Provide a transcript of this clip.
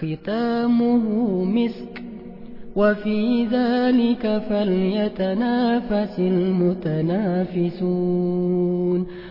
ختامه مسك وفي ذلك فليتنافس المتنافسون